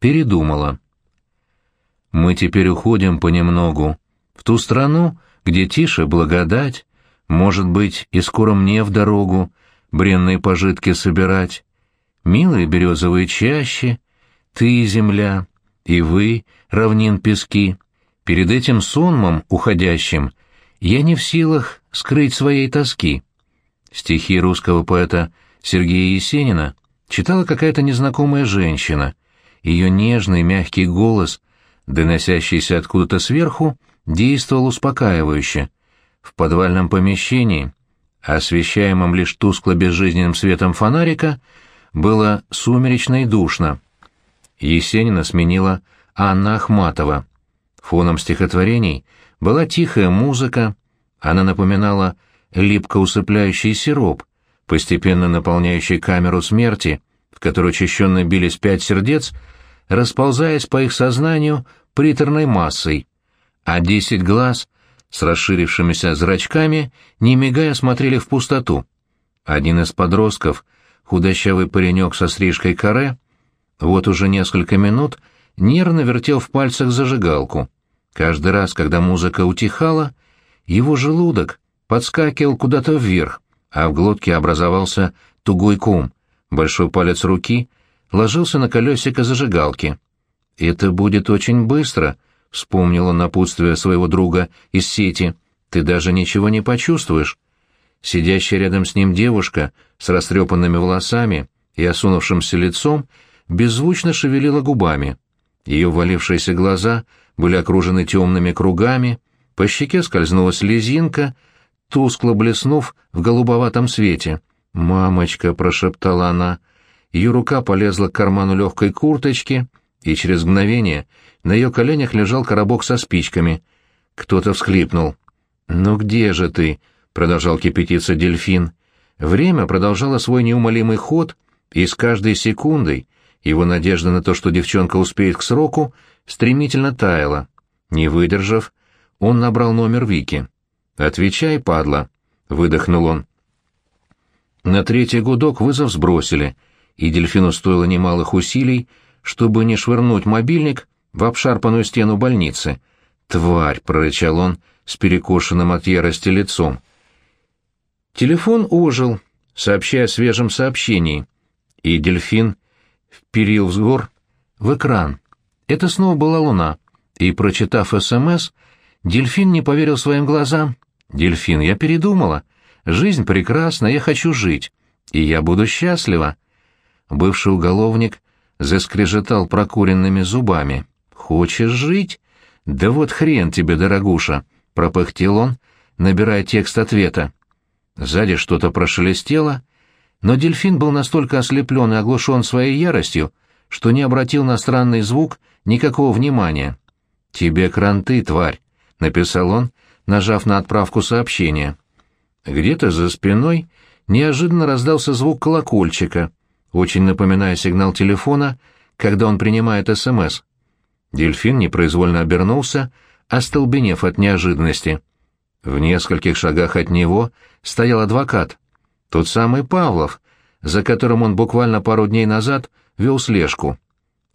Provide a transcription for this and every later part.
передумала. Мы теперь уходим понемногу в ту страну, где тише благодать, может быть, и скоро мне в дорогу бренные пожитки собирать. Милые березовые чащи, ты, земля, и вы, равнин пески, перед этим сонмом уходящим я не в силах скрыть своей тоски. Стихи русского поэта Сергея Есенина читала какая-то незнакомая женщина. Ее нежный мягкий голос, доносящийся откуда-то сверху, действовал успокаивающе. В подвальном помещении, освещаемом лишь тускло-безжизненным светом фонарика, было сумеречно и душно. Есенина сменила Анна Ахматова. Фоном стихотворений была тихая музыка, она напоминала липко усыпляющий сироп, постепенно наполняющий камеру смерти, в которой учащенно бились пять сердец, расползаясь по их сознанию приторной массой, а десять глаз с расширившимися зрачками, не мигая, смотрели в пустоту. Один из подростков, худощавый паренек со стрижкой каре, вот уже несколько минут нервно вертел в пальцах зажигалку. Каждый раз, когда музыка утихала, его желудок подскакивал куда-то вверх, а в глотке образовался тугой ком. Большой палец руки ложился на колесико зажигалки. «Это будет очень быстро», — вспомнил он напутствие своего друга из сети. «Ты даже ничего не почувствуешь». Сидящая рядом с ним девушка с растрепанными волосами и осунувшимся лицом беззвучно шевелила губами. Ее валившиеся глаза были окружены темными кругами, по щеке скользнула слезинка, тускло блеснув в голубоватом свете. «Мамочка!» — прошептала она. Ее рука полезла к карману легкой курточки, и через мгновение на ее коленях лежал коробок со спичками. Кто-то всхлипнул. «Ну где же ты?» — продолжал кипятиться дельфин. Время продолжало свой неумолимый ход, и с каждой секундой его надежда на то, что девчонка успеет к сроку, стремительно таяла. Не выдержав, он набрал номер Вики. «Отвечай, падла», — выдохнул он. На третий гудок вызов сбросили, и дельфину стоило немалых усилий, чтобы не швырнуть мобильник в обшарпанную стену больницы. «Тварь!» — прорычал он с перекошенным от ярости лицом. Телефон ожил, сообщая о свежем сообщении, и дельфин вперил взор в экран. Это снова была луна, и, прочитав СМС, дельфин не поверил своим глазам. «Дельфин, я передумала. Жизнь прекрасна, я хочу жить, и я буду счастлива». Бывший уголовник заскрежетал прокуренными зубами. «Хочешь жить? Да вот хрен тебе, дорогуша!» — пропыхтел он, набирая текст ответа. Сзади что-то прошелестело, но дельфин был настолько ослеплен и оглушен своей яростью, что не обратил на странный звук никакого внимания. «Тебе кранты, тварь», — написал он, нажав на отправку сообщения. Где-то за спиной неожиданно раздался звук колокольчика, очень напоминая сигнал телефона, когда он принимает СМС. Дельфин непроизвольно обернулся, остолбенев от неожиданности. В нескольких шагах от него стоял адвокат, тот самый Павлов, за которым он буквально пару дней назад вел слежку.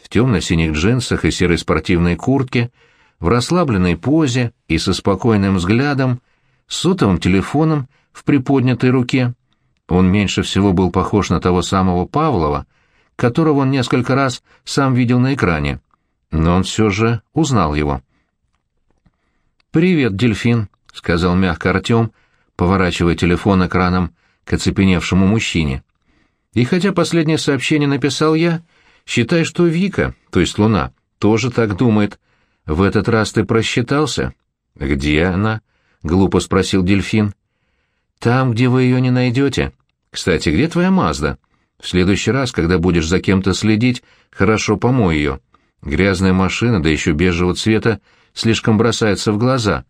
В темно-синих джинсах и серой спортивной куртке, в расслабленной позе и со спокойным взглядом, сотовым телефоном в приподнятой руке. Он меньше всего был похож на того самого Павлова, которого он несколько раз сам видел на экране, но он все же узнал его. «Привет, дельфин», — сказал мягко Артем, поворачивая телефон экраном к оцепеневшему мужчине. И хотя последнее сообщение написал я, считай, что Вика, то есть Луна, тоже так думает. В этот раз ты просчитался? Где она? Глупо спросил дельфин. Там, где вы ее не найдете. Кстати, где твоя Мазда? В следующий раз, когда будешь за кем-то следить, хорошо помой ее. Грязная машина, да еще бежевого цвета, слишком бросается в глаза.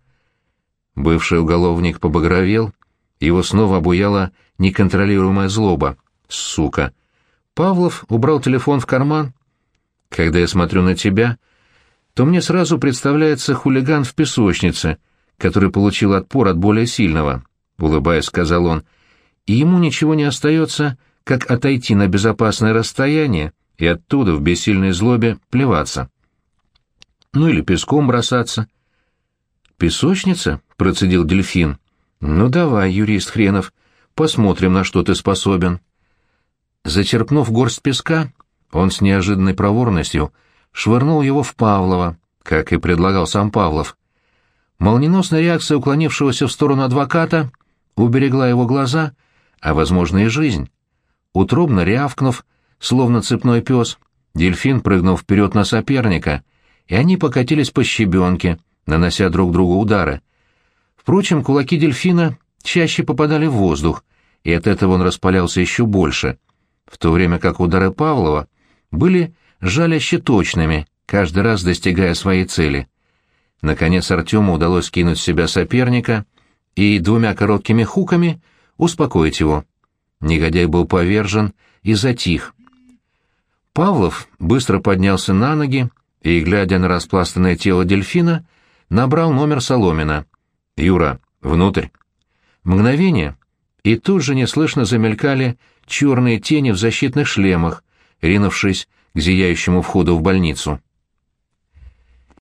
Бывший уголовник побагровел, его снова обуяла неконтролируемая злоба. Сука! Павлов убрал телефон в карман. Когда я смотрю на тебя, то мне сразу представляется хулиган в песочнице, который получил отпор от более сильного, — улыбаясь, сказал он. И ему ничего не остается, как отойти на безопасное расстояние и оттуда в бессильной злобе плеваться. Ну или песком бросаться. «Песочница?» — процедил дельфин. «Ну давай, юрист хренов, посмотрим, на что ты способен». Зачерпнув горсть песка, он с неожиданной проворностью швырнул его в Павлова, как и предлагал сам Павлов. Молниеносная реакция уклонившегося в сторону адвоката уберегла его глаза, а, возможно, и жизнь. Утробно рявкнув, словно цепной пес, дельфин прыгнул вперед на соперника, и они покатились по щебенке, нанося друг другу удары. Впрочем, кулаки дельфина чаще попадали в воздух, и от этого он распалялся еще больше, в то время как удары Павлова были жаляще точными, каждый раз достигая своей цели. Наконец Артему удалось кинуть с себя соперника и двумя короткими хуками успокоить его. Негодяй был повержен и затих. Павлов быстро поднялся на ноги и, глядя на распластанное тело дельфина, набрал номер Соломина. «Юра, внутрь». Мгновение, и тут же неслышно замелькали черные тени в защитных шлемах, ринувшись к зияющему входу в больницу.